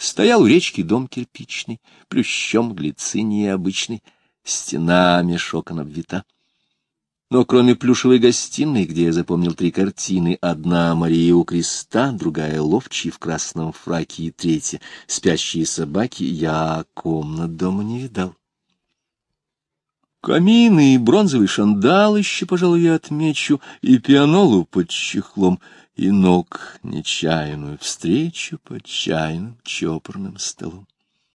Стоял у речки дом кирпичный, плющом глицинией обычный, стена меж окон обвита. Но кроме плюшевой гостиной, где я запомнил три картины, одна Мария у креста, другая ловчий в красном фраке и третья спящие собаки, я комнат дома не видал. Камины и бронзовый шандал еще, пожалуй, я отмечу, и пианолу под чехлом, и ног нечаянную встречу под чайным чопорным столом.